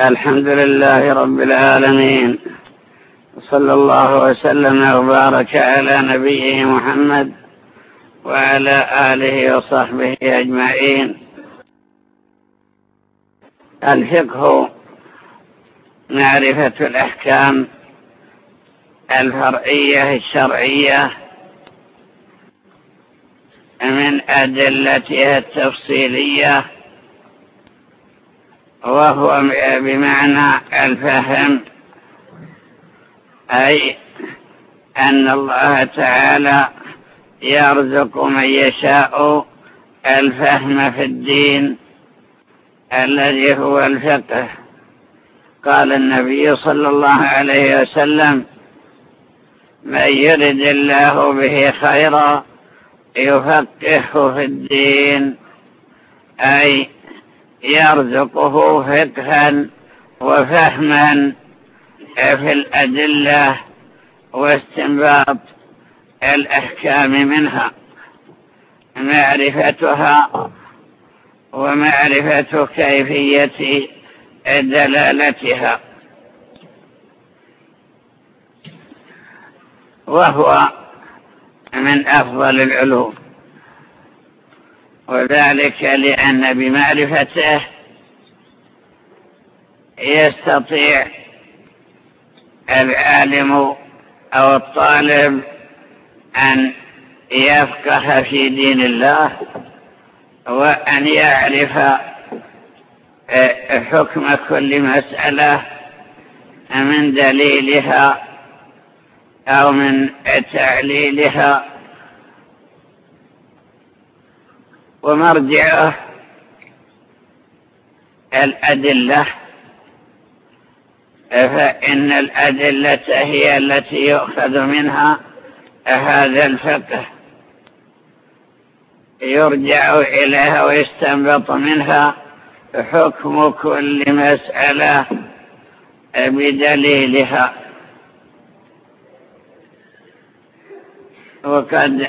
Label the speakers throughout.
Speaker 1: الحمد لله رب العالمين. صلى الله وسلم وبارك على نبيه محمد وعلى آله وصحبه أجمعين. الفقه معرفة الأحكام الفرعية الشرعية من أدلتها التفصيلية وهو بمعنى الفهم. أي أن الله تعالى يرزق من يشاء الفهم في الدين الذي هو الفقه. قال النبي صلى الله عليه وسلم من يرد الله به خيرا يفقهه في الدين. أي يرزقه فقها وفهما في الأدلة واستنباط الأحكام منها. معرفتها ومعرفة كيفية دلالتها. وهو من أفضل العلوم. وذلك لأن بمعرفته يستطيع العالم أو الطالب أن يفقه في دين الله وأن يعرف حكم كل مسألة من دليلها أو من تعليلها. ومرجعه الأدلة. فإن الأدلة هي التي يؤخذ منها هذا الفقه. يرجع إليها ويستنبط منها حكم كل مسألة بدليلها. وقد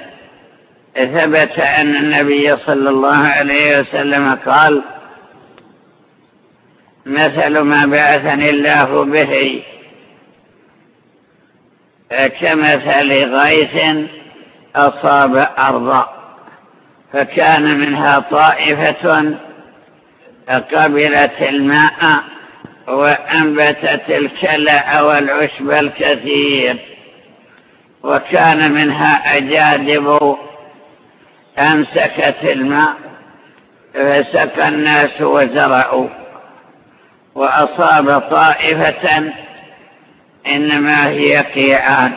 Speaker 1: ثبت أن النبي صلى الله عليه وسلم قال مثل ما بعثني الله به كمثل غيث أصاب أرضا فكان منها طائفة قبلت الماء وأنبتت الكلأ والعشب الكثير وكان منها أجادب أمسكت الماء فسقى الناس وزرعوا وأصاب طائفة إنما هي قيعان.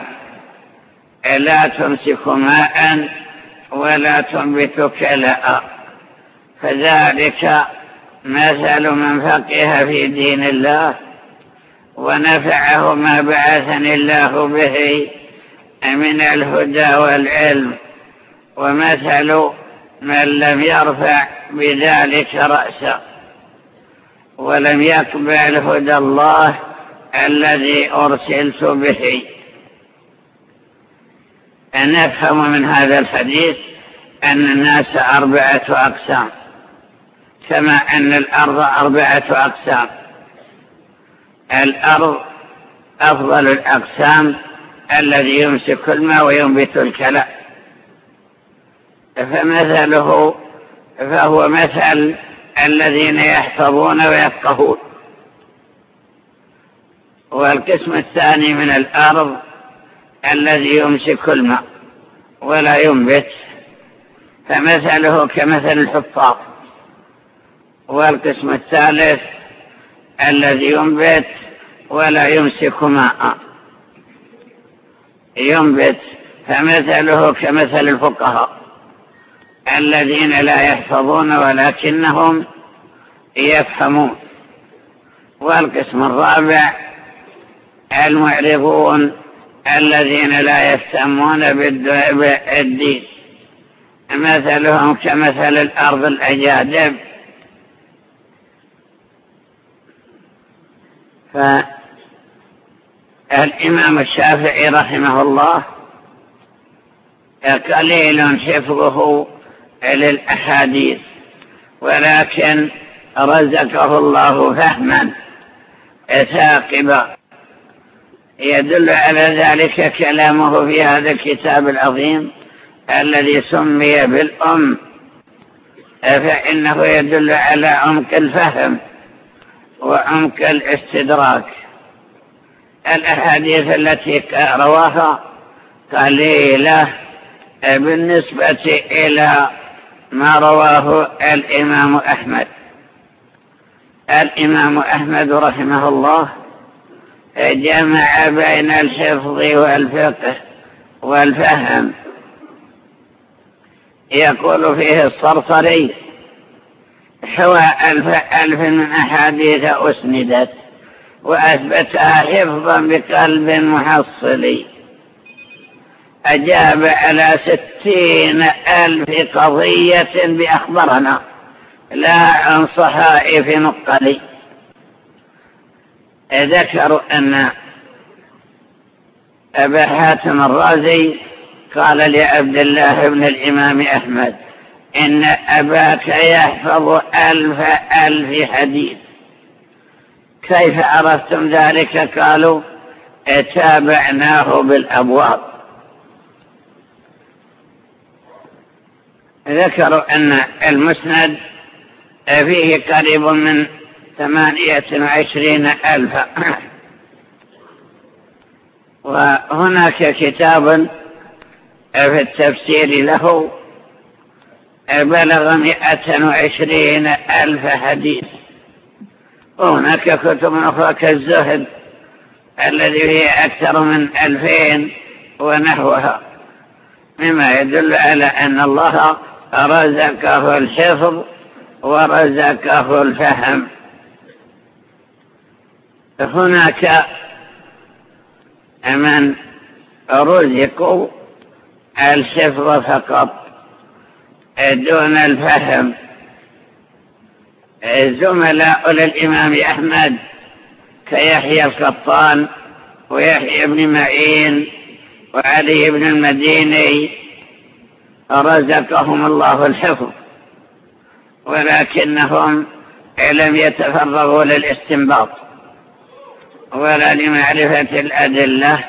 Speaker 1: لا تمسك ماء ولا تنبت كلأ. فذلك مثل من فقه في دين الله ونفعه ما بعثني الله به من الهدى والعلم. ومثل من لم يرفع بذلك رأسا ولم يقبل هدى الله الذي أرسلت به. نفهم من هذا الحديث أن الناس أربعة أقسام كما أن الأرض أربعة أقسام. الأرض أفضل الأقسام الذي يمسك الماء وينبت الكلى. فمثله فهو مثل الذين يحفظون ويفقهون. والقسم الثاني من الأرض الذي يمسك الماء ولا ينبت فمثله كمثل الحفاظ. والقسم الثالث الذي ينبت ولا يمسك ماء ينبت فمثله كمثل الفقهاء. الذين لا يحفظون ولكنهم يفهمون. والقسم الرابع المعرضون الذين لا يهتمون بالدين. مثلهم كمثل الأرض الأجادب. فالإمام الشافعي رحمه الله قليل حفظه للأحاديث ولكن رزقه الله فهما ثاقبا يدل على ذلك كلامه في هذا الكتاب العظيم الذي سمي بالأم. فإنه يدل على عمق الفهم وعمق الاستدراك. الأحاديث التي رواها قليلة بالنسبة إلى ما رواه الإمام أحمد. الإمام أحمد رحمه الله جمع بين الحفظ والفقه والفهم. يقول فيه الصرصري حوى ألف, ألف من أحاديث أسندت وأثبتها حفظا بقلب محصلي. أجاب على ستين ألف قضية بأخبرنا. لا عن صحائف نقلي ذكروا أن أبا حاتم الرازي قال لعبد الله بن الإمام أحمد إن أباك يحفظ ألف ألف حديث. كيف عرفتم ذلك؟ قالوا تابعناه بالأبواب. ذكروا أن المسند فيه قريب من ثمانية وعشرين ألفا. وهناك كتاب في التفسير له بلغ مئة وعشرين ألف حديث. وهناك كتب أخرى كالزهد الذي فيه أكثر من ألفين ونحوها. مما يدل على أن الله رزقه الحفظ ورزقه الفهم. هناك من رزقوا الحفظ فقط دون الفهم. زملاء للإمام أحمد كيحيى القطان ويحيى بن معين وعلي بن المديني رزقهم الله الحفظ ولكنهم لم يتفرغوا للاستنباط ولا لمعرفة الأدلة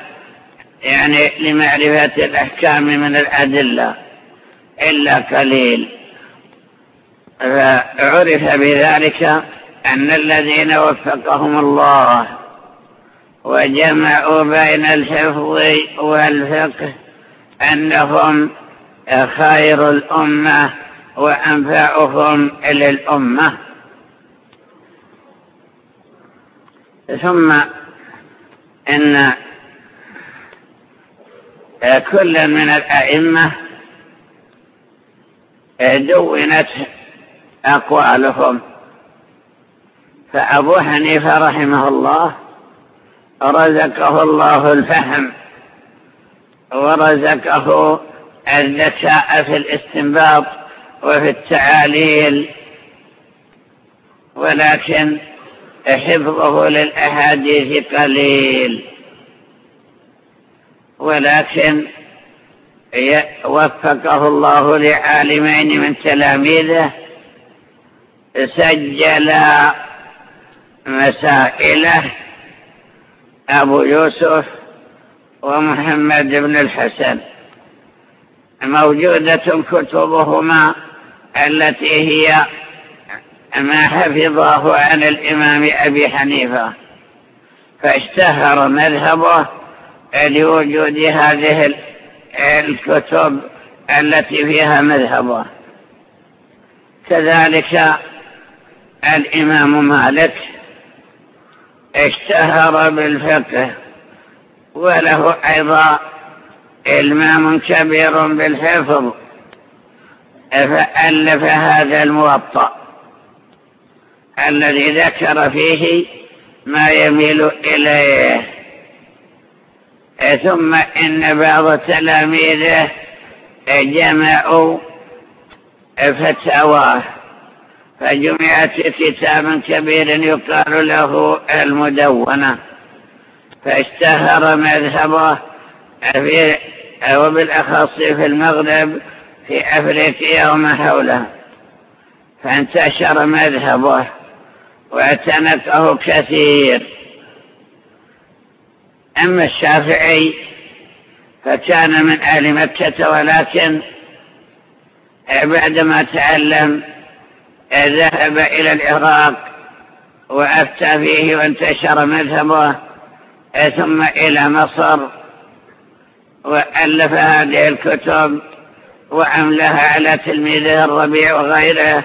Speaker 1: يعني لمعرفة الأحكام من الأدلة إلا قليل. فعرف بذلك أن الذين وفقهم الله وجمعوا بين الحفظ والفقه أنهم خير الأمة وأنفعهم للأمة ثم إن كل من الأئمة دونت أقوالهم. فأبو حنيفة رحمه الله رزقه الله الفهم ورزقه الذكاء في الاستنباط وفي التعاليل ولكن حفظه للأحاديث قليل. ولكن وفقه الله لعالمين من تلاميذه سجل مسائله أبو يوسف ومحمد بن الحسن. موجودة كتبهما التي هي ما حفظه عن الإمام أبي حنيفة. فاشتهر مذهبه لوجود هذه الكتب التي فيها مذهبه. كذلك الإمام مالك اشتهر بالفقه وله أيضا إلمام كبير بالحفظ. فألف هذا الموطأ. الذي ذكر فيه ما يميل إليه. ثم إن بعض تلاميذه جمعوا فتاواه. فجمعت كتابا كبير يقال له المدونة. فاشتهر مذهبه في وبالأخص في المغرب في أفريقيا وما حوله. فانتشر مذهبه واعتنقه كثير. أما الشافعي فكان من أهل مكة ولكن بعدما تعلم ذهب إلى العراق وأفتى فيه وانتشر مذهبه ثم إلى مصر. وألف هذه الكتب وعملها على تلميذه الربيع وغيره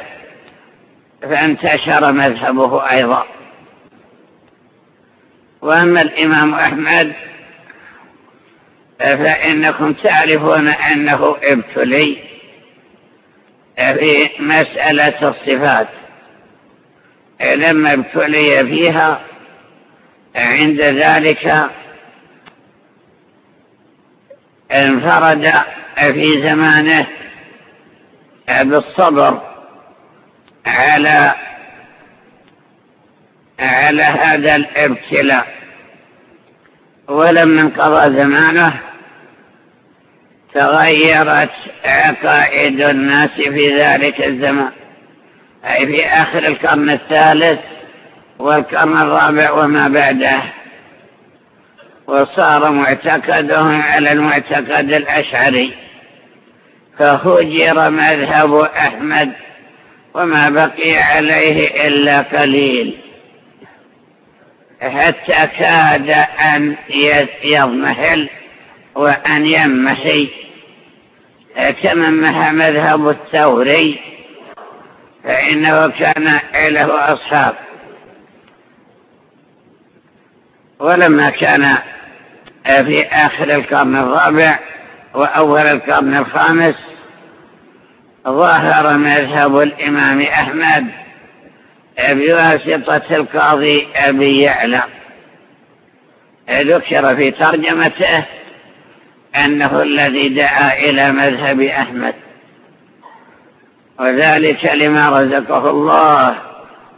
Speaker 1: فانتشر مذهبه أيضا. وأما الإمام أحمد فإنكم تعرفون أنه ابتلي في مسألة الصفات. لما ابتلي فيها عند ذلك انفرد في زمانه بالصبر على على هذا الابتلاء. ولما انقضى زمانه تغيرت عقائد الناس في ذلك الزمان. أي في آخر القرن الثالث والقرن الرابع وما بعده. وصار معتقدهم على المعتقد الأشعري فهجر مذهب أحمد وما بقي عليه إلا قليل حتى كاد أن يضمحل وأن يمحي محى مذهب الثوري فإنه كان له أصحاب ولما كان في آخر القرن الرابع وأول القرن الخامس. ظهر مذهب الإمام أحمد بواسطة القاضي أبي يعلى. ذكر في ترجمته أنه الذي دعا إلى مذهب أحمد. وذلك لما رزقه الله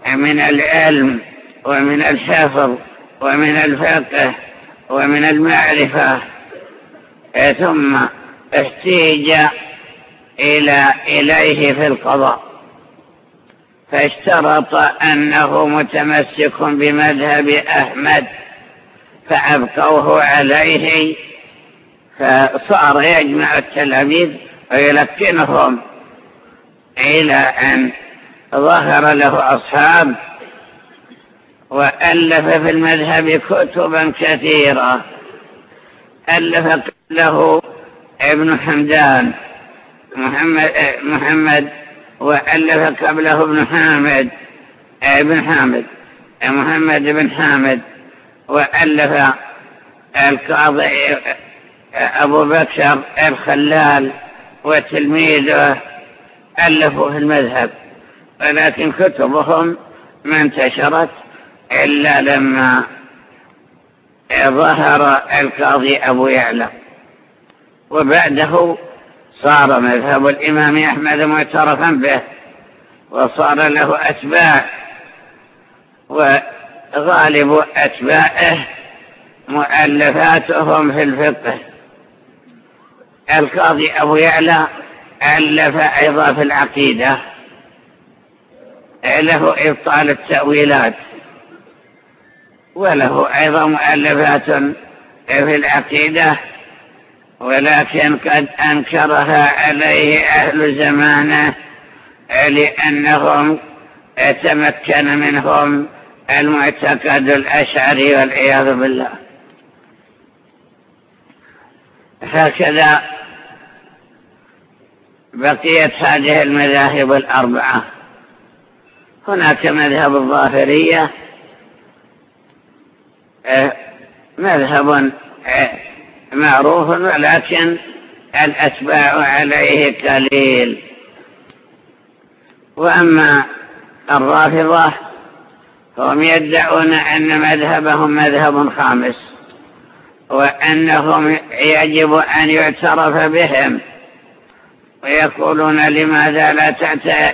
Speaker 1: من العلم ومن الحفظ ومن الفقه ومن المعرفة. ثم احتيج إلى إليه في القضاء. فاشترط أنه متمسك بمذهب أحمد فأبقوه عليه فصار يجمع التلاميذ ويلقنهم إلى أن ظهر له أصحاب وألف في المذهب كتبا كثيرة ألف له ابن حمدان محمد, محمد وألف قبله ابن حامد ابن حامد محمد بن حامد وألف القاضي أبو بكر الخلال وتلميذه. ألفوا في المذهب ولكن كتبهم ما انتشرت. إلا لما ظهر القاضي أبو يعلى. وبعده صار مذهب الإمام أحمد معترفا به وصار له أتباع وغالب أتباعه مؤلفاتهم في الفقه. القاضي أبو يعلى ألف أيضا في العقيدة له إبطال التأويلات. وله أيضا مؤلفات في العقيدة ولكن قد أنكرها عليه أهل زمانه لأنهم تمكن منهم المعتقد الأشعري والعياذ بالله. هكذا بقيت هذه المذاهب الأربعة. هناك مذهب الظاهرية آه، مذهب آه، معروف ولكن الأتباع عليه قليل وأما الرافضة فهم يدعون أن مذهبهم مذهب خامس وأنهم يجب أن يعترف بهم ويقولون لماذا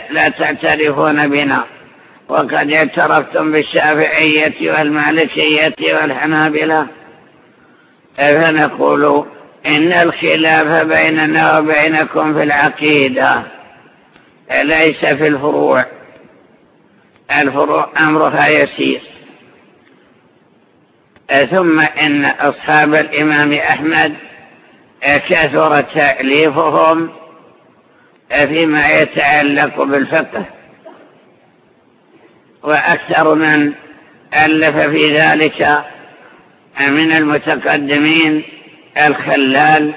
Speaker 1: لا تعترفون بنا؟ وقد اعترفتم بالشافعية والمالكية والحنابلة. فنقول إن الخلاف بيننا وبينكم في العقيدة ليس في الفروع. الفروع أمرها يسير. ثم إن أصحاب الإمام أحمد كثر تأليفهم فيما يتعلق بالفقه. وأكثر من ألف في ذلك من المتقدمين الخلال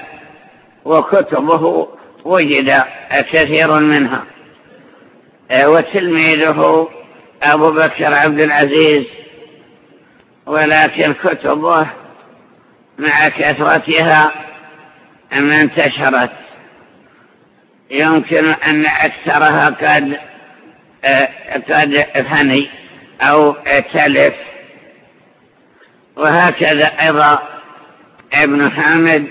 Speaker 1: وكتبه وجد كثير منها. وتلميذه أبو بكر عبد العزيز. ولكن كتبه مع كثرتها ما انتشرت. يمكن أن أكثرها قد قد فني أو تلف وهكذا أيضا ابن حامد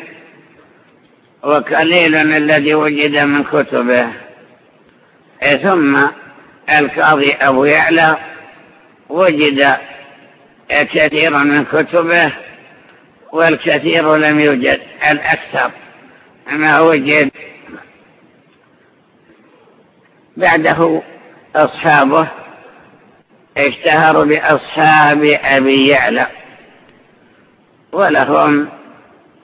Speaker 1: وقليل الذي وجد من كتبه. ثم القاضي أبو يعلى وجد كثيرا من كتبه والكثير لم يوجد الأكثر. ما وجد بعده أصحابه اشتهروا بأصحاب أبي يعلى ولهم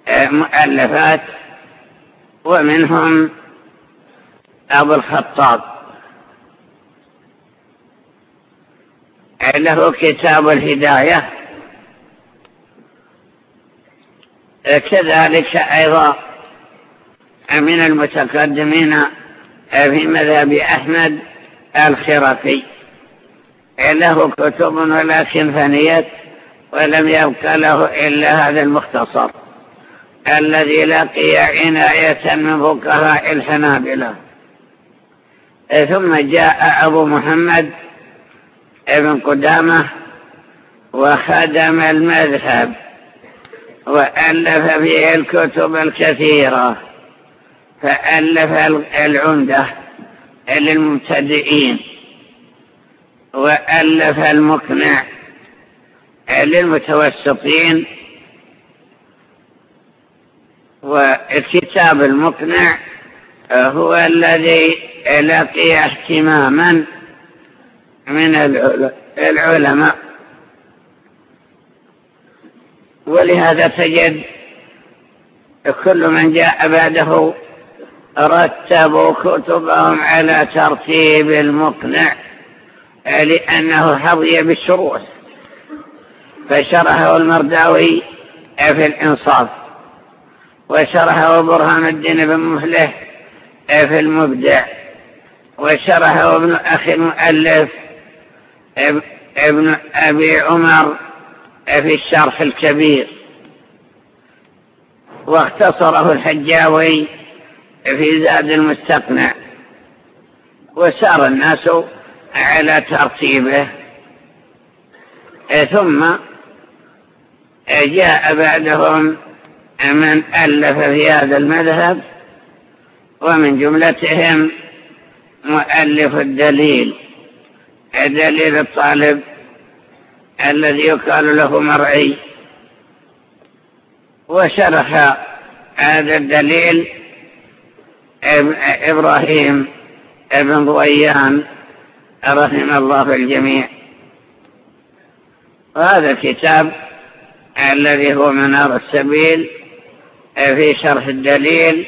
Speaker 1: مؤلفات ومنهم أبو الخطاب. له كتاب الهداية. كذلك أيضا من المتقدمين في مذهب أحمد الخرقي له كتب ولكن فنيت ولم يبقى له إلا هذا المختصر. الذي لقي عناية من فقهاء الحنابلة. ثم جاء أبو محمد ابن قدامة وخدم المذهب وألف فيه الكتب الكثيرة. فألف العمدة للمبتدئين. وألف المقنع للمتوسطين. والكتاب المقنع هو الذي لقي اهتماما من العلماء. ولهذا تجد كل من جاء بعده رتبوا كتبهم على ترتيب المقنع لأنه حظي بالشروط. فشرحه المرداوي في الإنصاف وشرحه برهان الدين بن مفلح في المبدع وشرحه ابن أخي المؤلف ابن أبي عمر في الشرح الكبير. واختصره الحجاوي في زاد المستقنع. وسار الناس على ترتيبه. ثم جاء بعدهم من ألف في هذا المذهب ومن جملتهم مؤلف الدليل. دليل الطالب الذي يقال له مرعي. وشرح هذا الدليل إبراهيم ابن ضويان رحم الله الجميع. وهذا الكتاب الذي هو منار السبيل في شرح الدليل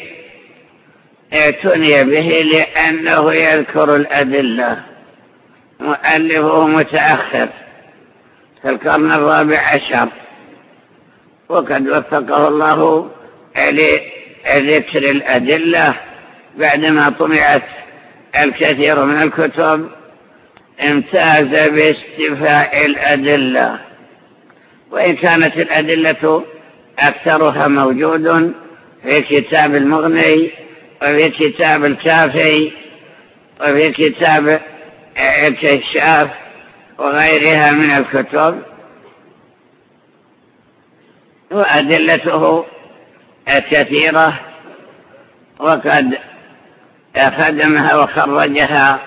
Speaker 1: اعتني به لأنه يذكر الأدلة. مؤلفه متأخر في القرن الرابع عشر. وقد وفقه الله لذكر الأدلة بعدما طمعت الكثير من الكتب امتاز باستفاء الأدلة. وإن كانت الأدلة أكثرها موجود في كتاب المغني وفي كتاب الكافي وفي كتاب الكشاف وغيرها من الكتب. وأدلته كثيرة وقد خدمها وخرجها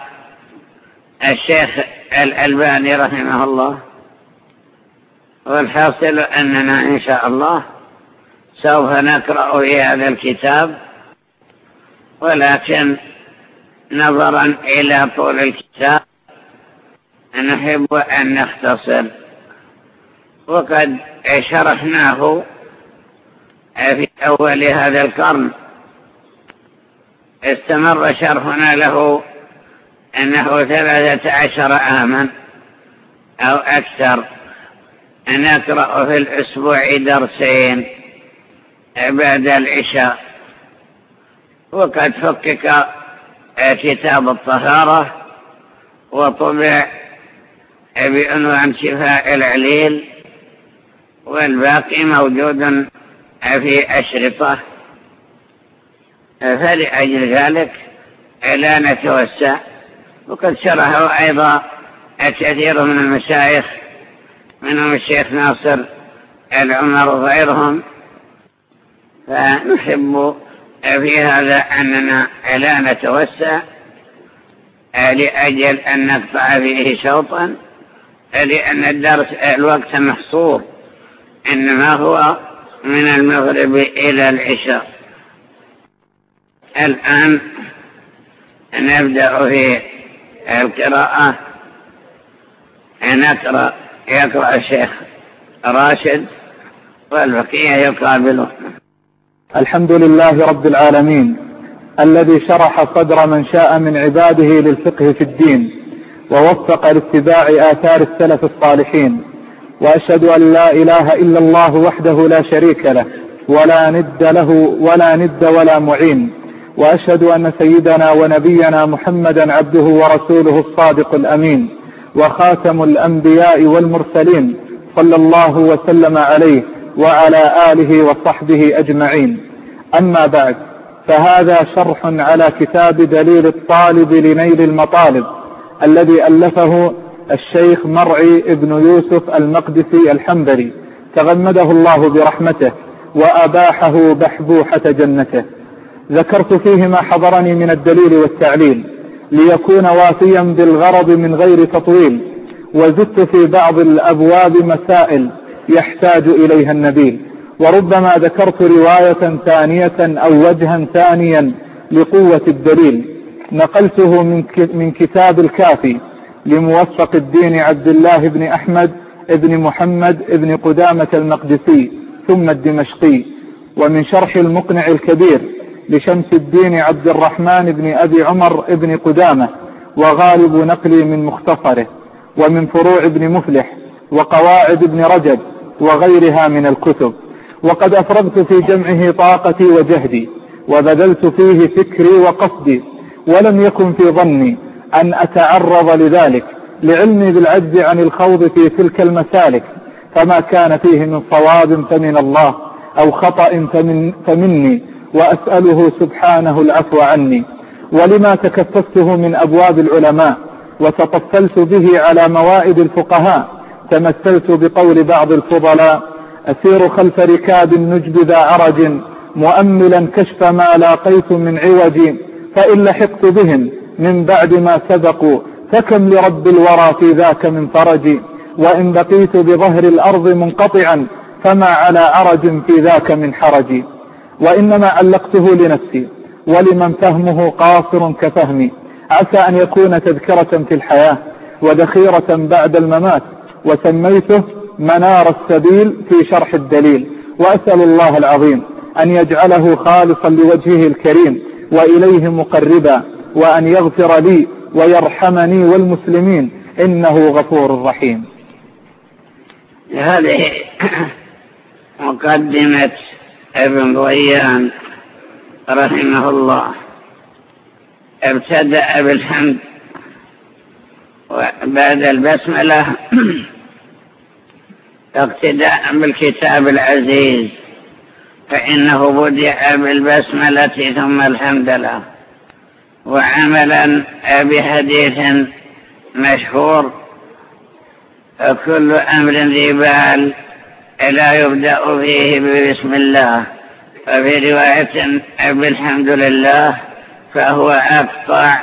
Speaker 1: الشيخ الألباني رحمه الله والحاصل أننا إن شاء الله سوف نقرأ في هذا الكتاب ولكن نظرا إلى طول الكتاب نحب أن نختصر. وقد شرحناه في أول هذا القرن. استمر شرحنا له أنه ثلاثة عشر عاما أو أكثر. نقرأ في الأسبوع درسين بعد العشاء. وقد فكك كتاب الطهارة وطبع بعنوان شفاء العليل والباقي موجود في أشرطة. فلأجل ذلك لا نتوسع وقد شرحه أيضا الكثير من المشايخ منهم الشيخ ناصر العمر وغيرهم. فنحب في هذا أننا لا نتوسع لأجل أن نقطع فيه شوطا لأن الدرس الوقت محصور إنما هو من المغرب إلى العشاء. الآن نبدأ في القراءة نقرأ يقرأ الشيخ راشد والبقية يقابله
Speaker 2: الحمد لله رب العالمين الذي شرح صدر من شاء من عباده للفقه في الدين ووفق لاتباع آثار السلف الصالحين وأشهد أن لا إله إلا الله وحده لا شريك له ولا ند له ولا ند ولا معين. وأشهد أن سيدنا ونبينا محمدا عبده ورسوله الصادق الأمين وخاتم الأنبياء والمرسلين صلى الله وسلم عليه وعلى آله وصحبه أجمعين. أما بعد فهذا شرح على كتاب دليل الطالب لنيل المطالب الذي ألفه الشيخ مرعي ابن يوسف المقدسي الحنبلي تغمده الله برحمته وأباحه بحبوحة جنته. ذكرت فيه ما حضرني من الدليل والتعليل ليكون وافيا بالغرض من غير تطويل وزدت في بعض الأبواب مسائل يحتاج إليها النبيل. وربما ذكرت رواية ثانية أو وجها ثانيا لقوة الدليل. نقلته من كتاب الكافي لموفق الدين عبد الله بن أحمد بن محمد بن قدامة المقدسي ثم الدمشقي ومن شرح المقنع الكبير لشمس الدين عبد الرحمن بن أبي عمر بن قدامة وغالب نقلي من مختصره ومن فروع ابن مفلح وقواعد ابن رجب وغيرها من الكتب. وقد أفرغت في جمعه طاقتي وجهدي وبذلت فيه فكري وقصدي ولم يكن في ظني أن أتعرض لذلك لعلمي بالعجز عن الخوض في تلك المسالك فما كان فيه من صواب فمن الله أو خطأ فمن فمني وأسأله سبحانه العفو عني ولما تكففته من أبواب العلماء وتطفلت به على موائد الفقهاء تمثلت بقول بعض الفضلاء أسير خلف ركاب النجب ذا عرج مؤملا كشف ما لاقيت من عوج فإن لحقت بهم من بعد ما سبقوا فكم لرب الورى في ذاك من فرج وإن بقيت بظهر الأرض منقطعا فما على عرج في ذاك من حرج. وإنما علقته لنفسي ولمن فهمه قاصر كفهمي. عسى أن يكون تذكرة في الحياة وذخيرة بعد الممات وسميته منار السبيل في شرح الدليل. وأسأل الله العظيم أن يجعله خالصا لوجهه الكريم وإليه مقربا وأن يغفر لي ويرحمني والمسلمين إنه غفور رحيم.
Speaker 1: هذه مقدمة ابن ضيان رحمه الله. ابتدأ بالحمد. وبعد البسملة اقتداء بالكتاب العزيز. فإنه بدأ بالبسملة ثم الحمد له. وعملا بحديث مشهور. كل أمر ذي بال. لا يبدأ فيه بسم الله. وفي رواية بالحمد لله فهو أقطع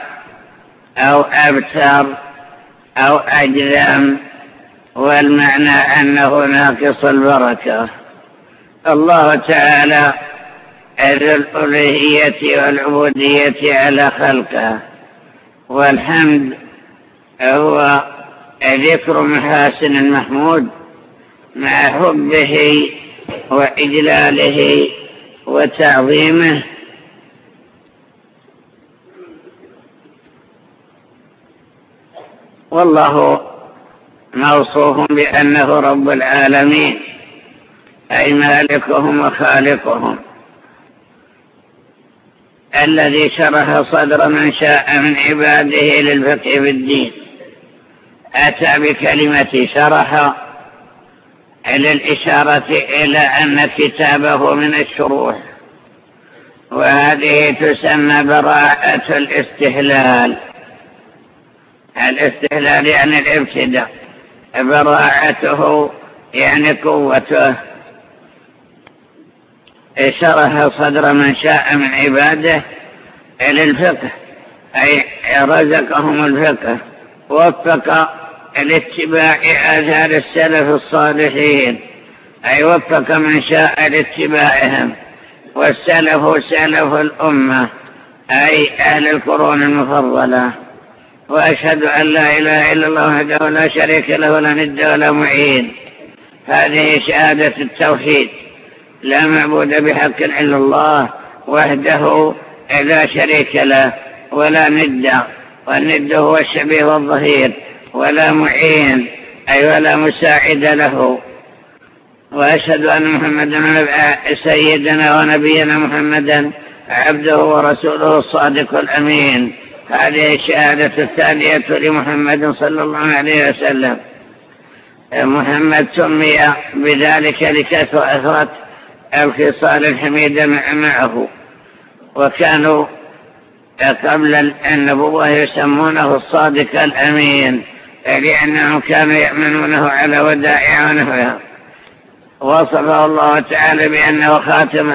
Speaker 1: أو أبتر أو أجذم والمعنى أنه ناقص البركة. الله تعالى ذو الألوهية والعبودية على خلقه. والحمد هو ذكر محاسن المحمود مع حبه وإجلاله وتعظيمه. والله موصوف بأنه رب العالمين أي مالكهم وخالقهم. الذي شرح صدر من شاء من عباده للفقه في الدين أتى بكلمة شرح للإشارة إلى أن كتابه من الشروح. وهذه تسمى براءة الاستهلال. الاستهلال يعني الابتداء. براءته يعني قوته. شرح صدر من شاء من عباده للفقه أي رزقهم الفقه. وفق لاتباع آثار السلف الصالحين. أي وفق من شاء لاتباعهم. والسلف سلف الأمة. أي أهل القرون المفضلة. وأشهد أن لا إله إلا الله وحده لا شريك له ولا ند ولا معين. هذه شهادة التوحيد. لا معبود بحق إلا الله وحده لا شريك له ولا ند. والند هو الشبيه والظهير. ولا معين أي ولا مساعد له. وأشهد أن محمدا سيدنا ونبينا محمدا عبده ورسوله الصادق الأمين. هذه الشهادة الثانية لمحمد صلى الله عليه وسلم. محمد سمي بذلك لكثرة الخصال الحميدة معه. وكانوا قبل النبوة يسمونه الصادق الأمين. لأنهم كانوا يأمنونه على ودائع ونحوها. وصفه الله تعالى بأنه خاتم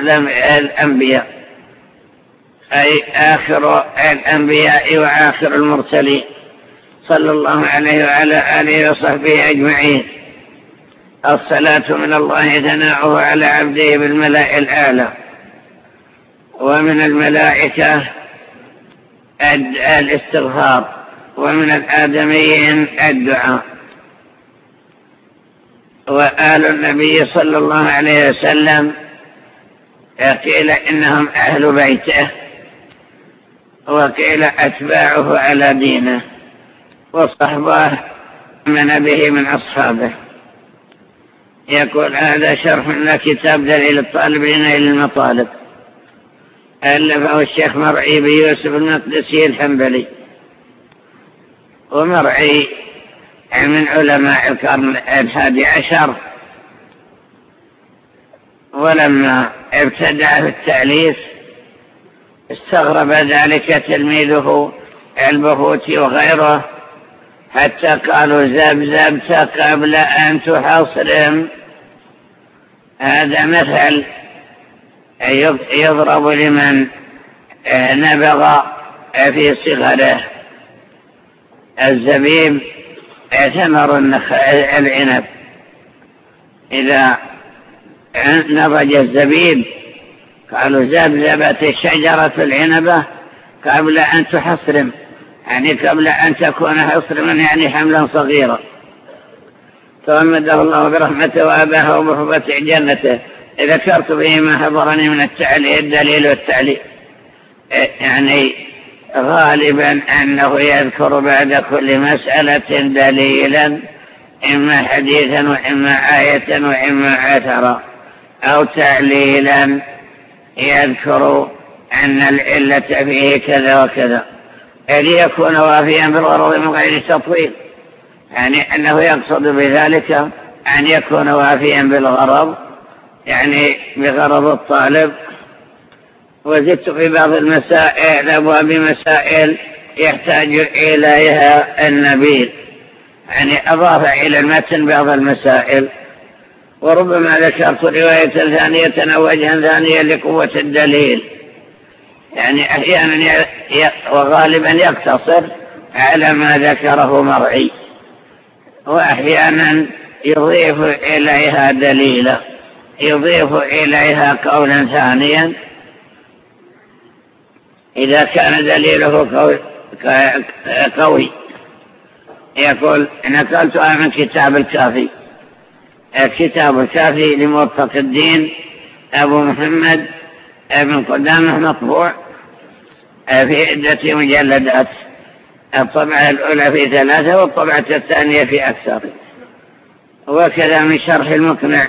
Speaker 1: الأنبياء. أي آخر الأنبياء وآخر المرسلين. صلى الله عليه وعلى آله وصحبه أجمعين. الصلاة من الله ثناؤه على عبده بالملاء الأعلى. ومن الملائكة الاستغفار. ومن الآدميين الدعاء. وآل النبي صلى الله عليه وسلم قيل إنهم أهل بيته وقيل أتباعه على دينه وصحبه من به من أصحابه. يقول هذا شرح لكتاب دليل الطالبين إلى المطالب. ألفه الشيخ مرعي بيوسف المقدسي الحنبلي. ومرعي من علماء القرن الحادي عشر. ولما ابتدع في التأليف استغرب ذلك تلميذه البهوتي وغيره حتى قالوا زبزبت قبل أن تحصرم هذا مثل يضرب لمن نبغ في صغره. الزبيب ثمر العنب. إذا نضج الزبيب قالوا زبزبت الشجرة العنبة قبل أن تحصرم. يعني قبل أن تكون حصرما يعني حملا صغيرا. فأمده الله برحمته وأباه وبحبة جنته. ذكرت به ما حضرني من التعليل الدليل والتعليل. يعني غالبا أنه يذكر بعد كل مسألة دليلا إما حديثا وإما آية وإما أثرا أو تعليلا يذكر أن العلة فيه كذا وكذا. ليكون وافيا بالغرض من غير تطويل يعني أنه يقصد بذلك أن يكون وافيا بالغرض يعني بغرض الطالب وزدت في بعض المسائل أبواب مسائل يحتاج إليها النبيل. يعني أضاف إلى المتن بعض المسائل. وربما ذكرت رواية ثانية أو وجها ثانيا لقوة الدليل. يعني أحيانا وغالبا يقتصر على ما ذكره مرعي. وأحيانا يضيف إليها دليلا. يضيف إليها قولا ثانيا. إذا كان دليله قوي يقول نقلتها من كتاب الكافي. كتاب الكافي لموفق الدين أبو محمد ابن قدامة مطبوع في عدة مجلدات. الطبعة الأولى في ثلاثة والطبعة الثانية في أكثر. وكذا من شرح المقنع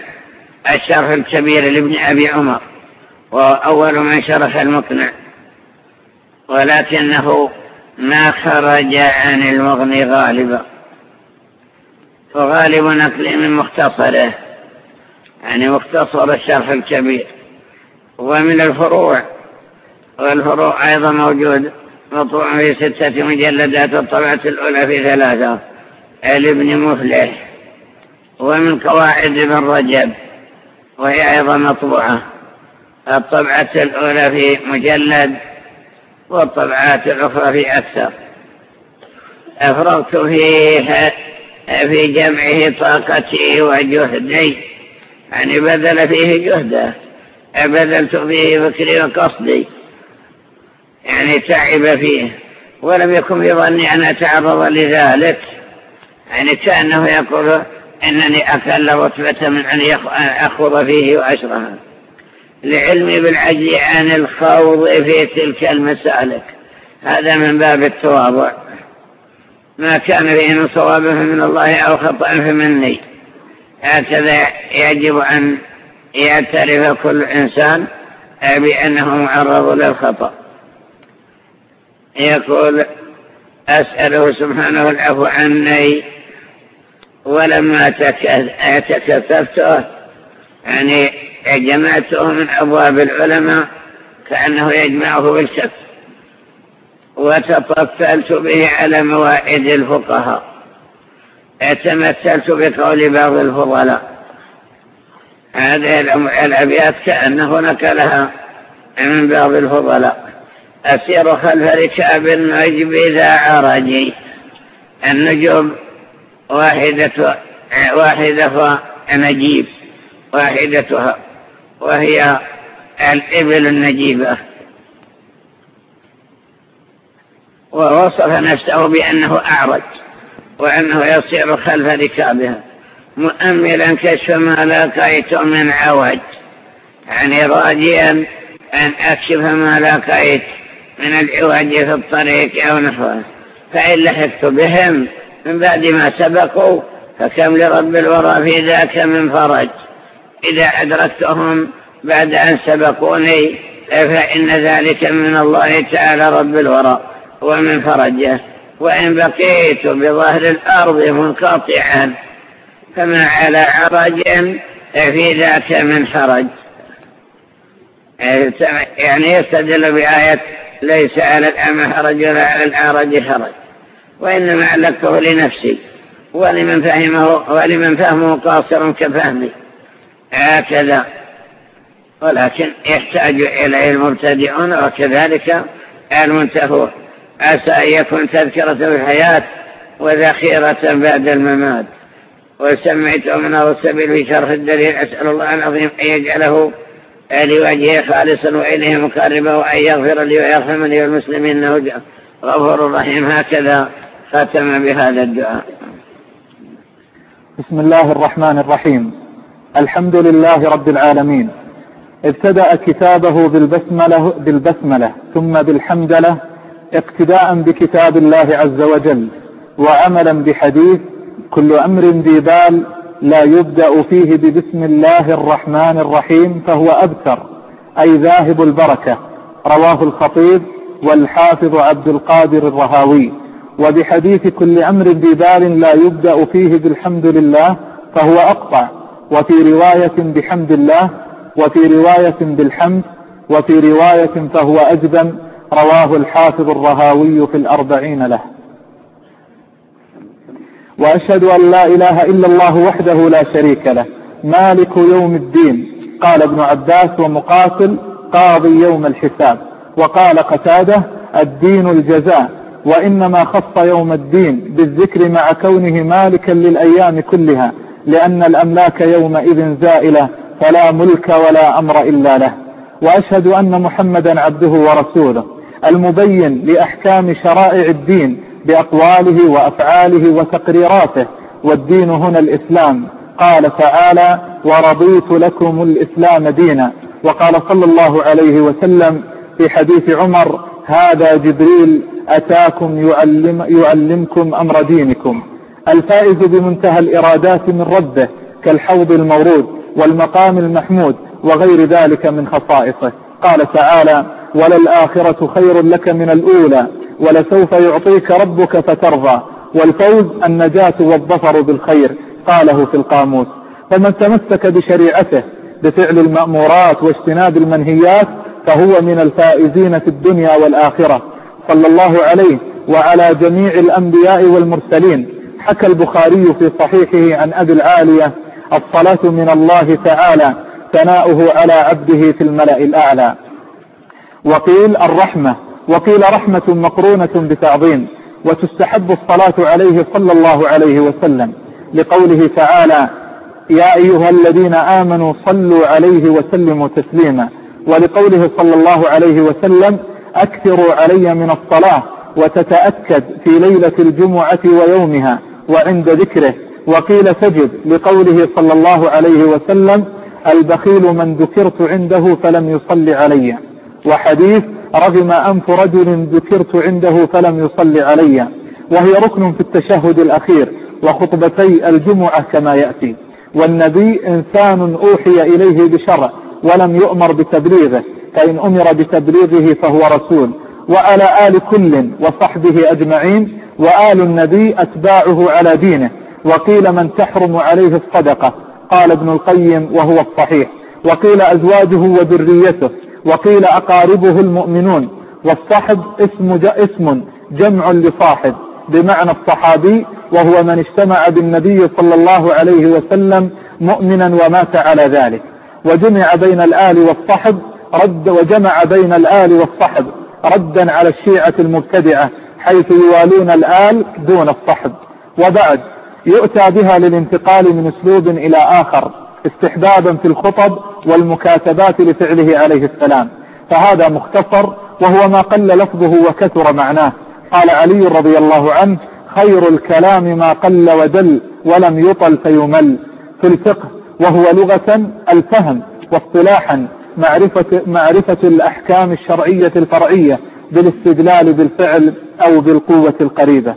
Speaker 1: الشرح الكبير لابن أبي عمر وأول من شرح المقنع. ولكنه ما خرج عن المغني غالبا. وغالب نقل من مختصره يعني مختصر الشرح الكبير. ومن الفروع والفروع أيضا موجود مطبوع في ستة مجلدات الطبعة الأولى في ثلاثة. لابن مفلح. ومن قواعد ابن رجب وهي أيضا مطبوعة. الطبعة الأولى في مجلد والطبعات الأخرى في أكثر. أفرغت فيه في جمعه طاقتي وجهدي يعني بذل فيه جهده. بذلت فيه فكري وقصدي يعني تعب فيه. ولم يكن في ظني أن أتعرض لذلك يعني كأنه يقول إنني أكل رتبة من أن أخوض فيه وأشرها لعلمي بالعجز عن الخوض في تلك المسالك هذا من باب التواضع. ما كان فيه من صواب من الله أو خطأ فمني. هكذا يجب أن يعترف كل إنسان بأنه معرض للخطأ. يقول أسأله سبحانه العفو عني ولما تكثفته يعني جمعته من أبواب العلماء كأنه يجمعه بالكف وتطفلت به على موائد الفقهاء. تمثلت بقول بعض الفضلاء هذه الأبيات كأنه نكلها من بعض الفضلاء. أسير خلف ركاب النجم ذا عرجي النجوم واحدة واحدة نجيب واحدتها وهي الإبل النجيبة. ووصف نفسه بأنه أعرج وأنه يصير خلف ركابها. مؤملا كشف ما لقيت من عوج. يعني راجيا أن أكشف ما لقيت من العوج في الطريق أو نحوه. فإن لحقت بهم من بعد ما سبقوا فكم لرب الورى في ذاك من فرج. إذا أدركتهم بعد أن سبقوني فإن ذلك من الله تعالى رب الورى ومن فرجه. وإن بقيت بظهر الأرض منقطعا فما على عرج في ذاك من حرج يعني يستدل بآية ليس على الأمى حرج ولا على الأعرج حرج. وإنما علقته لنفسي ولمن فهمه, ولمن فهمه قاصر كفهمي. هكذا. ولكن يحتاج إليه المبتدئون وكذلك المنتهون عسى أن يكون تذكرة الحياة وذخيرة بعد الممات. وسمعت من السبيل في شرح الدليل أسأل الله العظيم أن يجعله لوجهه خالصا وإليه مقاربا وأن يغفر لي ويرحمني والمسلمين إنه غفور رحيم. هكذا ختم بهذا الدعاء.
Speaker 2: بسم الله الرحمن الرحيم. الحمد لله رب العالمين. ابتدأ كتابه بالبسملة, بالبسملة ثم بالحمدلة اقتداء بكتاب الله عز وجل وعملا بحديث كل أمر ذي بال لا يبدأ فيه ببسم الله الرحمن الرحيم فهو أبتر أي ذاهب البركة. رواه الخطيب والحافظ عبد القادر الرهاوي. وبحديث كل أمر ذي بال لا يبدأ فيه بالحمد لله فهو أقطع. وفي رواية بحمد الله وفي رواية بالحمد وفي رواية فهو أجبن رواه الحافظ الرهاوي في الأربعين له. وأشهد أن لا إله إلا الله وحده لا شريك له مالك يوم الدين قال ابن عباس ومقاتل قاضي يوم الحساب. وقال قتادة الدين الجزاء وإنما خص يوم الدين بالذكر مع كونه مالكا للأيام كلها. لأن الأملاك يومئذ زائلة فلا ملك ولا أمر إلا له. وأشهد أن محمدا عبده ورسوله المبين لأحكام شرائع الدين بأقواله وأفعاله وتقريراته. والدين هنا الإسلام. قال تعالى ورضيت لكم الإسلام دينا. وقال صلى الله عليه وسلم في حديث عمر هذا جبريل أتاكم يعلم يعلمكم أمر دينكم. الفائز بمنتهى الإرادات من ربه كالحوض المورود والمقام المحمود وغير ذلك من خصائصه. قال تعالى وللآخرة خير لك من الأولى ولسوف يعطيك ربك فترضى والفوز النجاة والظفر بالخير قاله في القاموس. فمن تمسك بشريعته بفعل المأمورات واجتناب المنهيات فهو من الفائزين في الدنيا والآخرة. صلى الله عليه وعلى جميع الأنبياء والمرسلين. حكى البخاري في صحيحه عن أبي العالية الصلاة من الله تعالى ثناؤه على عبده في الملأ الأعلى. وقيل الرحمة وقيل رحمة مقرونة بتعظيم وتستحب الصلاة عليه صلى الله عليه وسلم. لقوله تعالى يا أيها الذين آمنوا صلوا عليه وسلموا تسليما ولقوله صلى الله عليه وسلم أكثروا علي من الصلاة وتتأكد في ليلة الجمعة ويومها وعند ذكره. وقيل تجد لقوله صلى الله عليه وسلم البخيل من ذكرت عنده فلم يصل علي. وحديث رغم أنف رجل ذكرت عنده فلم يصل علي. وهي ركن في التشهد الأخير وخطبتي الجمعة كما يأتي. والنبي إنسان أوحي إليه بشرع ولم يؤمر بتبليغه فإن أمر بتبليغه فهو رسول. وعلى آل كل وصحبه أجمعين وآل النبي أتباعه على دينه وقيل من تحرم عليه الصدقة قال ابن القيم وهو الصحيح وقيل أزواجه وذريته وقيل أقاربه المؤمنون والصحب اسم اسم جمع لصاحب بمعنى الصحابي وهو من اجتمع بالنبي صلى الله عليه وسلم مؤمنا ومات على ذلك. وجمع بين الآل والصحب رد وجمع بين الآل والصحب ردا على الشيعة المبتدعة حيث يوالون الآل دون الصحب. وبعد يؤتى بها للانتقال من أسلوب إلى آخر استحبابا في الخطب والمكاتبات لفعله عليه السلام. فهذا مختصر وهو ما قل لفظه وكثر معناه. قال علي رضي الله عنه خير الكلام ما قل ودل ولم يطل فيمل. في الفقه وهو لغة الفهم واصطلاحا معرفة, معرفة الأحكام الشرعية الفرعية. بالاستدلال بالفعل أو بالقوة القريبة.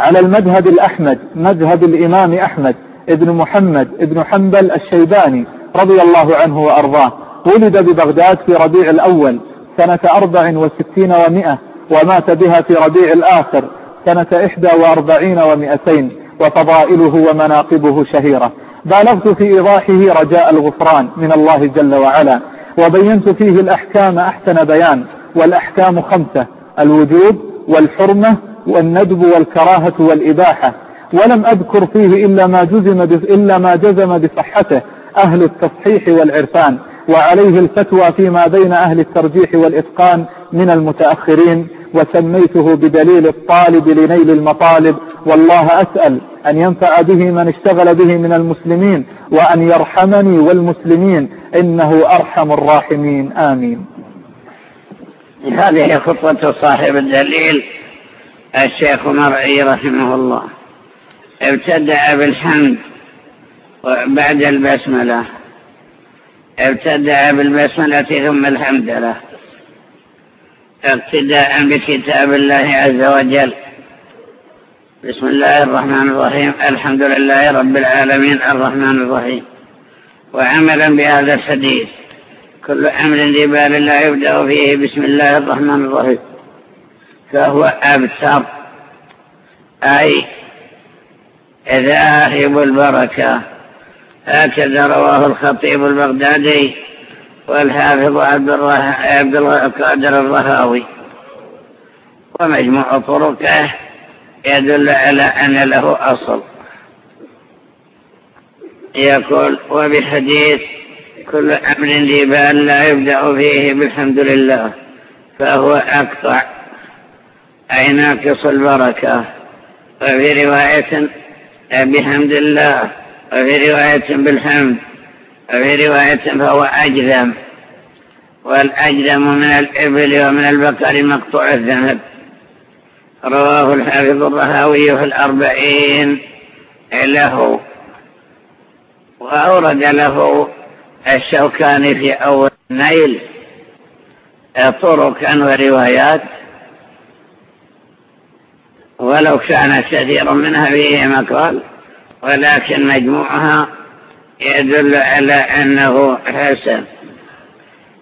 Speaker 2: على المذهب الأحمد مذهب الإمام أحمد ابن محمد ابن حنبل الشيباني رضي الله عنه وأرضاه ولد ببغداد في ربيع الأول سنة أربع وستين ومائة ومات بها في ربيع الآخر سنة إحدى وأربعين ومائتين وفضائله ومناقبه شهيرة. بالغت في إيضاحه رجاء الغفران من الله جل وعلا وبينت فيه الأحكام أحسن بيان. والأحكام خمسة الوجوب والحرمة والندب والكراهة والإباحة. ولم أذكر فيه إلا ما جزم إلا ما جزم بصحته أهل التصحيح والعرفان. وعليه الفتوى فيما بين أهل الترجيح والإتقان من المتأخرين. وسميته بدليل الطالب لنيل المطالب. والله أسأل أن ينفع به من اشتغل به من المسلمين وأن يرحمني والمسلمين. إنه أرحم الراحمين. آمين.
Speaker 1: هذه خطوة صاحب الدليل الشيخ مرعي رحمه الله. ابتدأ بالحمد بعد البسملة. ابتدأ بالبسملة ثم الحمد له. اقتداء بكتاب الله عز وجل. بسم الله الرحمن الرحيم. الحمد لله رب العالمين الرحمن الرحيم. وعملا بهذا الحديث. كل أمر ذي بال لا يبدأ فيه. بسم الله الرحمن الرحيم. فهو أبتر أي ذاهب البركة. هكذا رواه الخطيب البغدادي والحافظ عبد القادر الرهاوي. ومجموع طرقه يدل على أن له أصل. يقول وبحديث كل أمر ذي بال لا يبدأ فيه بالحمد لله فهو أقطع أي ناقص البركة. وفي رواية بحمد الله وفي رواية بالحمد وفي رواية فهو أجذم. والأجذم من الإبل ومن البقر مقطوع الذنب رواه الحافظ الرهاوي في الأربعين له وأورد له الشوكاني في أول النيل طرقا وروايات ولو كان كثير منها فيه مقال ولكن مجموعها يدل على أنه حسن.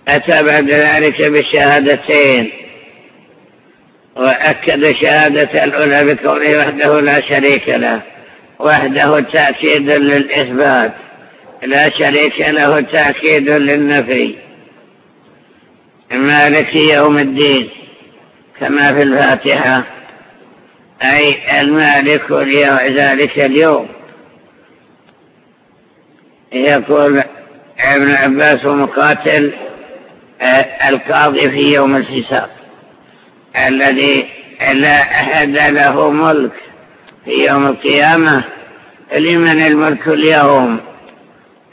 Speaker 1: أتى بعد ذلك بالشهادتين وأكد شهادة الأولى بكونه وحده لا شريك له وحده تأكيد للإثبات. لا شريك له تأكيد للنفي مالك يوم الدين كما في الفاتحة أي المالك ذلك اليوم. يقول ابن عباس ومقاتل القاضي في يوم الحساب الذي لا أحد له ملك في يوم القيامة لمن الملك اليوم؟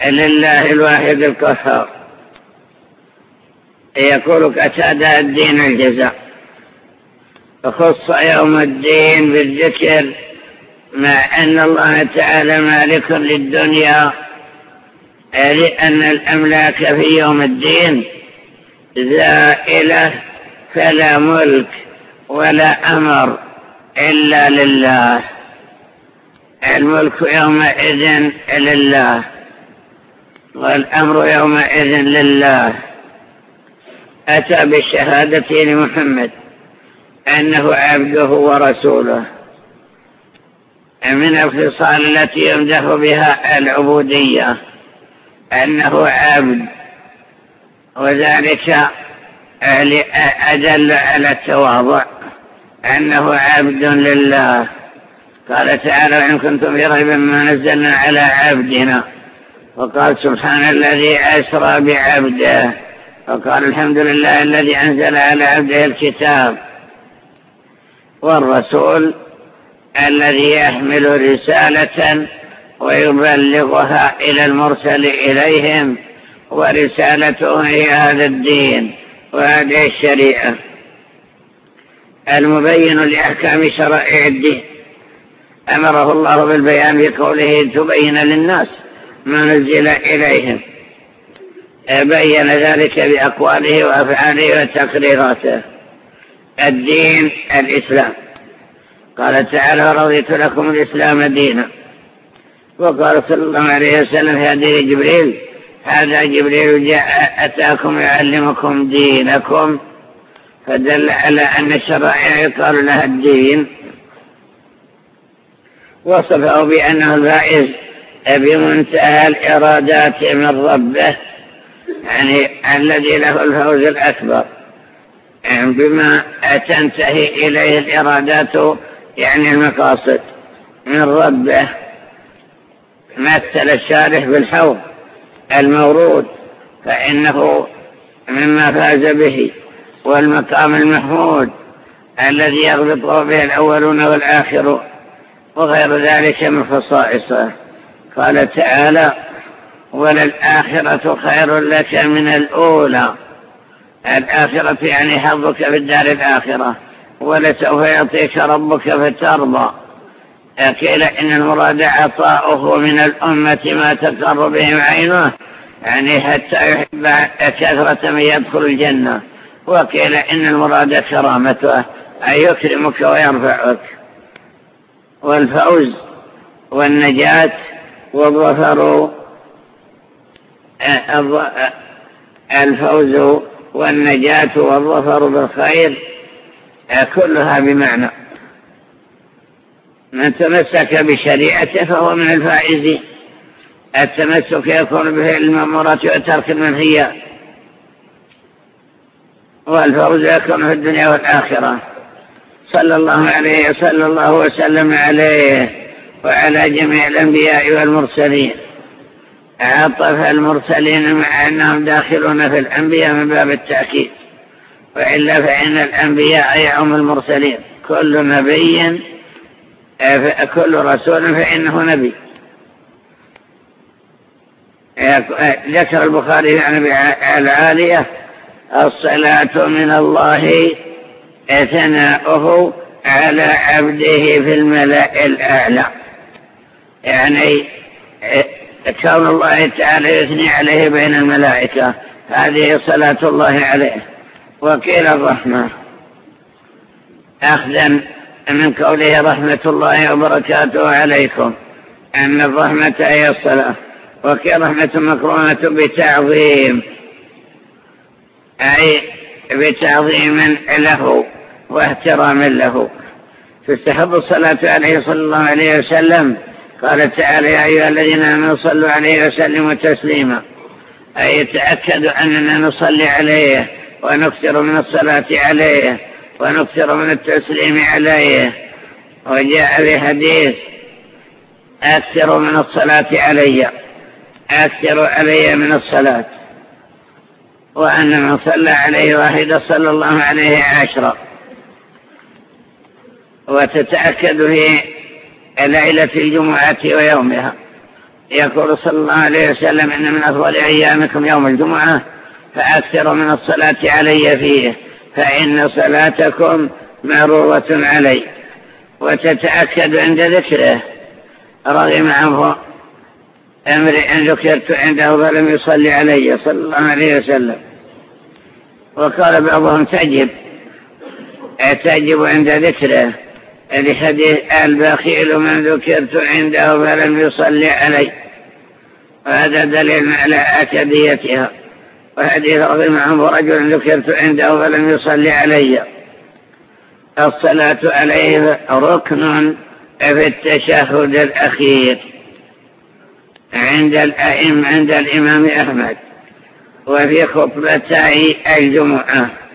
Speaker 1: لله الواحد القهار. يقول كتادى الدين الجزاء. فخص يوم الدين بالذكر مع أن الله تعالى مالك للدنيا. لأن الأملاك في يوم الدين زائلة فلا ملك ولا أمر إلا لله. الملك يومئذ لله. والأمر يومئذ لله. أتى بالشهادة لمحمد أنه عبده ورسوله. من الخصال التي يمدح بها العبودية أنه عبد وذلك أدل على التواضع أنه عبد لله. قال تعالى إن كنتم في ريب ما نزلنا على عبدنا وقال سبحان الذي أسرى بعبده. وقال الحمد لله الذي أنزل على عبده الكتاب. والرسول الذي يحمل رسالة ويبلغها إلى المرسل إليهم ورسالته هي هذا الدين وهذه الشريعة. المبين لأحكام شرائع الدين. أمره الله بالبيان في قوله تبين للناس. ما نزل إليهم. بين ذلك بأقواله وأفعاله وتقريراته. الدين الإسلام. قال تعالى رضيت لكم الإسلام دينا. وقال صلى الله عليه وسلم حديث جبريل هذا جبريل جاء أتاكم يعلمكم دينكم. فدل على أن الشرائع يقال لها الدين. وصفه بأنه الفائز بمنتهى الإرادات من ربه يعني الذي له الفوز الأكبر. يعني بما تنتهي إليه الإرادات يعني المقاصد من ربه مثل الشارح بالحوض المورود فإنه مما فاز به والمقام المحمود الذي يغبطه به الأولون والآخرون وغير ذلك من خصائصه. قال تعالى وللآخرة خير لك من الأولى. الآخرة يعني حظك في الدار الآخرة ولسوف يعطيك ربك فترضى. قيل إن المراد عطاؤه من الأمة ما تقر بهم عينه يعني حتى يحب كثرة من يدخل الجنة. وقيل إن المراد كرامته أن يكرمك ويرفعك. والفوز والنجاة والظفر الفوز والنجاة والظفر بالخير كلها بمعنى. من تمسك بشريعته فهو من الفائزين التمسك يكون به المأمورات وترك المنهيات والفوز يكون في الدنيا والآخرة. صلى الله عليه وصلى الله وسلم عليه. وعلى جميع الأنبياء والمرسلين. عطف المرسلين مع أنهم داخلون في الأنبياء من باب التأكيد. وإلا فإن الأنبياء يعم المرسلين. كل نبي كل رسول فإنه نبي. ذكر البخاري عن العالية الصلاة من الله ثناؤه على عبده في الملأ الأعلى. يعني كون الله تعالى يثني عليه بين الملائكة هذه صلاة الله عليه. وقيل الرحمة. أخذا من قوله رحمة الله وبركاته عليكم. أن الرحمة هي الصلاة؟ وقيل رحمة مكرونة بتعظيم. أي بتعظيم له واحترام له. تستحب الصلاة عليه صلى الله عليه وسلم قال تعالى يا أيها الذين آمنوا صلوا عليه وسلموا تسليما. أي يتأكدوا أننا نصلي عليه ونكثر من الصلاة عليه ونكثر من التسليم عليه. وجاء في حديث أكثر من الصلاة علي. أكثر علي من الصلاة. وأن من صلى عليه واحدة صلى الله عليه عشرة. وتتأكد في ليلة الجمعة ويومها. يقول صلى الله عليه وسلم إن من أفضل أيامكم يوم الجمعة فأكثر من الصلاة علي فيه فإن صلاتكم معروضة علي. وتتأكد عند ذكره. رغم عنه امرئ ذكرت عنده فلم يصلي علي صلى الله عليه وسلم. وقال بعضهم تجب تجب عند ذكره. لحديث البخيل من ذكرت عنده فلم يصلي علي وهذا دليل على أكديتها. وحديث رضي عنه رجل ذكرت عنده فلم يصلي علي. الصلاة عليه ركن في التشهد الأخير عند الأئم عند الإمام أحمد وفي خطبتي الجمعة.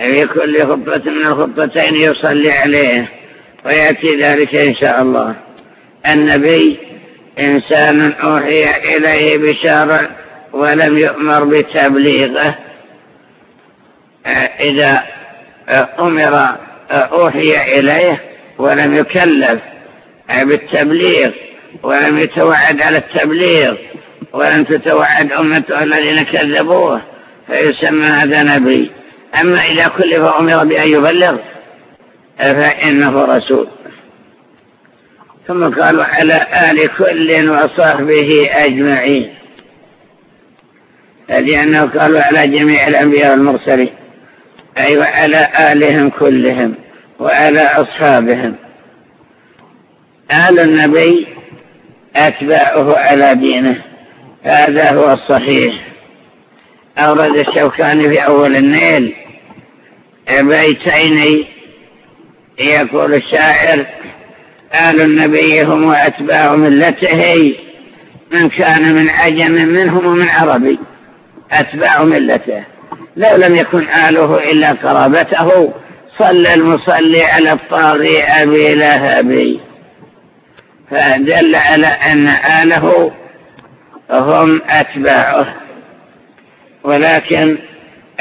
Speaker 1: في كل خطبة من الخطبتين يصلي عليه؟ ويأتي ذلك إن شاء الله. النبي إنسان أوحي إليه بشارة ولم يؤمر بتبليغه. إذا أمر أوحي إليه ولم يكلف بالتبليغ ولم يتوعد على التبليغ ولم تتوعد أمته الذين كذبوه فيسمى هذا نبي. أما إذا كلف أمر بأن يبلغ فإنه رسول. ثم قالوا على آل كل وصحبه أجمعين. لأنه قالوا على جميع الأنبياء والمرسلين. أي وعلى آلهم كلهم وعلى أصحابهم. آل النبي أتباعه على دينه. هذا هو الصحيح. أورد الشوكاني في أول النيل. بيتين يقول الشاعر آل النبي هم وأتباع ملته من كان من عجم منهم ومن عربي أتباع ملته. لو لم يكن آله إلا قرابته صلى المصلي على الطاغي أبي لهبي فدل على أن آله هم أتباعه. ولكن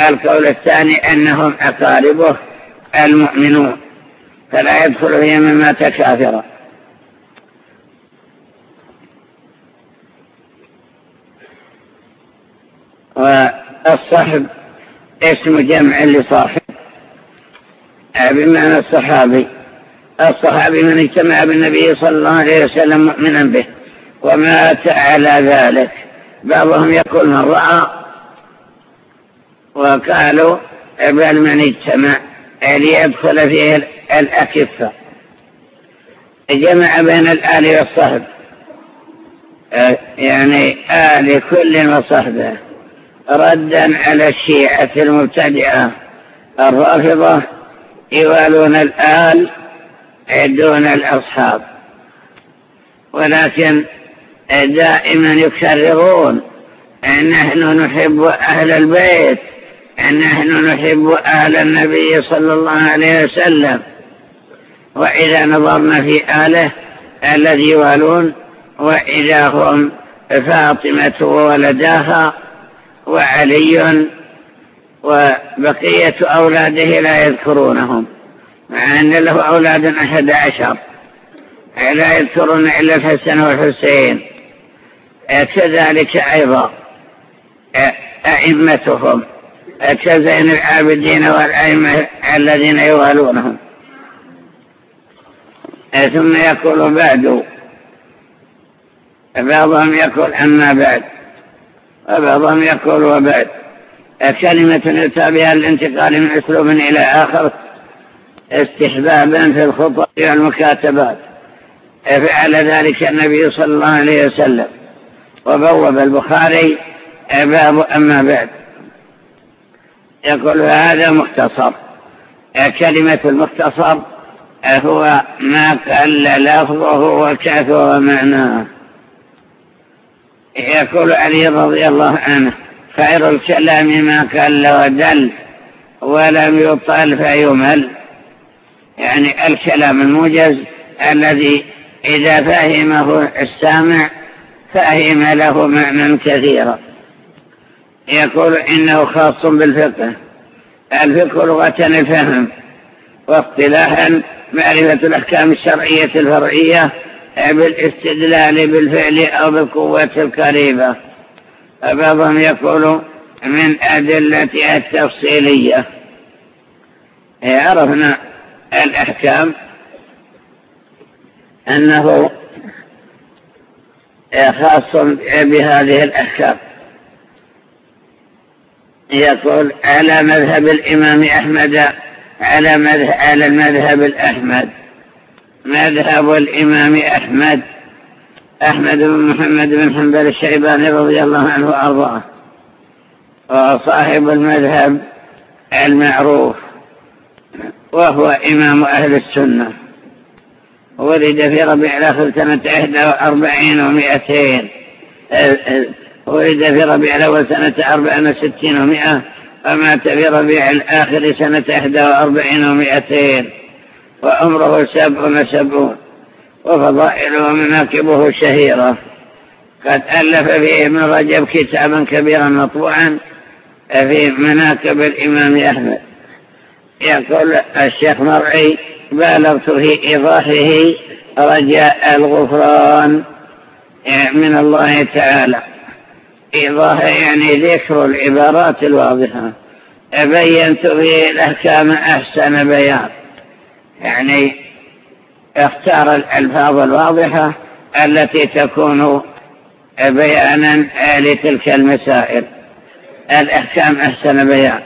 Speaker 1: القول الثاني أنهم أقاربه المؤمنون فلا يدخل فيهم مما تكافر والصحب اسم جمع لصاحب بمعنى الصحابي. الصحابي من اجتمع بالنبي صلى الله عليه وسلم مؤمنا به ومات على ذلك. بعضهم يقول من رأى وقالوا بل من اجتمع ليدخل فيه الأكفة. جمع بين الآل والصحب. يعني آل كل وصحبه. ردا على الشيعة المبتدعة. الرافضة يوالون الآل دون الأصحاب. ولكن دائما يكررون نحن نحب أهل البيت. نحن نحب أهل النبي صلى الله عليه وسلم. وإذا نظرنا في آله الذي يوالون وإذا هم فاطمة وولداها وعلي وبقية أولاده لا يذكرونهم مع أن له أولاد أحد عشر. لا يذكرون إلا الحسن والحسين. كذلك أيضا أئمتهم. كزين العابدين والأئمة الذين يوالونهم. ثم يقول بعد بعضهم يقول أما بعد وبعضهم يقول وبعد. كلمة يؤتى بها الانتقال من أسلوب إلى آخر استحبابا في الخطب والمكاتبات. فعل ذلك النبي صلى الله عليه وسلم. وبوب البخاري باب أما بعد. يقول هذا مختصر. كلمة المختصر هو ما قل لفظه وكثر معناه يقول علي رضي الله عنه خير الكلام ما قل ودل ولم يطل فيمل. يعني الكلام الموجز الذي إذا فهمه السامع فهم له معنى كثيرا. يقول إنه خاص بالفقه. الفقه لغة الفهم واصطلاحا معرفة الأحكام الشرعية الفرعية بالاستدلال بالفعل أو بالقوة القريبة. بعضهم يقول من أدلة التفصيلية. عرفنا الأحكام. أنه خاص بهذه الأحكام. يقول على مذهب الإمام أحمد على مذهب على المذهب الأحمد. مذهب الإمام أحمد أحمد بن محمد بن حنبل الشيباني رضي الله عنه وأرضاه. وصاحب المذهب المعروف وهو إمام أهل السنة. ولد في ربيع الآخر سنة 41 ومئتين. ولد في ربيع الأول سنة 64 ومئة ومات في ربيع الآخر سنة 41 ومئتين وعمره سبع سبعون وفضائله ومناكبه شهيرة. قد ألف فيه ابن رجب كتابا كبيرا مطبوعا في مناكب الإمام أحمد. يقول الشيخ مرعي بالغت في إيضاحه رجاء الغفران من الله تعالى. إيضاح يعني ذكر العبارات الواضحة. بينت فيه الأحكام أحسن بيان. يعني اختار الألفاظ الواضحة التي تكون بيانا لتلك المسائل. الأحكام أحسن بيان.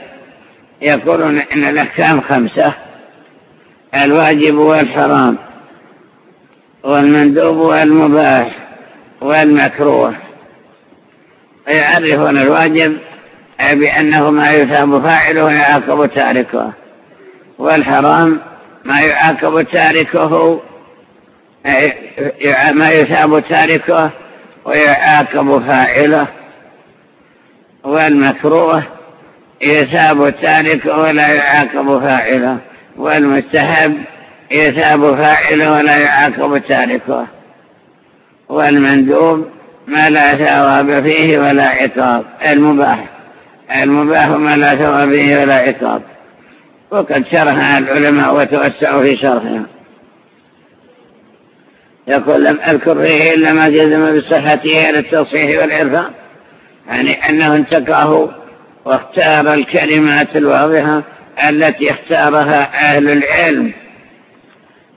Speaker 1: يقولون إن الأحكام خمسة الواجب والحرام والمندوب والمباح والمكروه. يعرفون الواجب بأنه ما يثاب فاعله ويعاقب تاركه. والحرام ما يعاقب تاركه ما يثاب تاركه ويعاقب فاعله. والمكروه يثاب تاركه ولا يعاقب فاعله. والمستحب يثاب فاعله ولا يعاقب تاركه. والمندوب ما لا ثواب فيه ولا عقاب. المباح. المباح ما لا ثواب فيه ولا عقاب. وقد شرح العلماء وتوسعوا في شرحها. يقول لم أذكر فيه إلا ما جزم بصحته إلى التصحيح والعرفان. يعني أنه انتقاه واختار الكلمات الواضحة التي اختارها أهل العلم.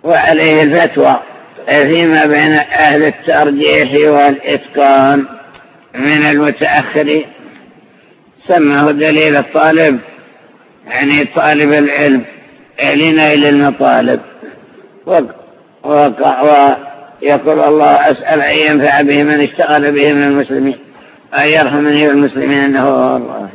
Speaker 1: وعليه الفتوى. فيما بين أهل الترجيح والإتقان من المتأخرين سماه دليل الطالب يعني طالب العلم لنيل المطالب. ويقول الله أسأل أن ينفع به من اشتغل به من المسلمين أن يرحمني والمسلمين أنه هو الله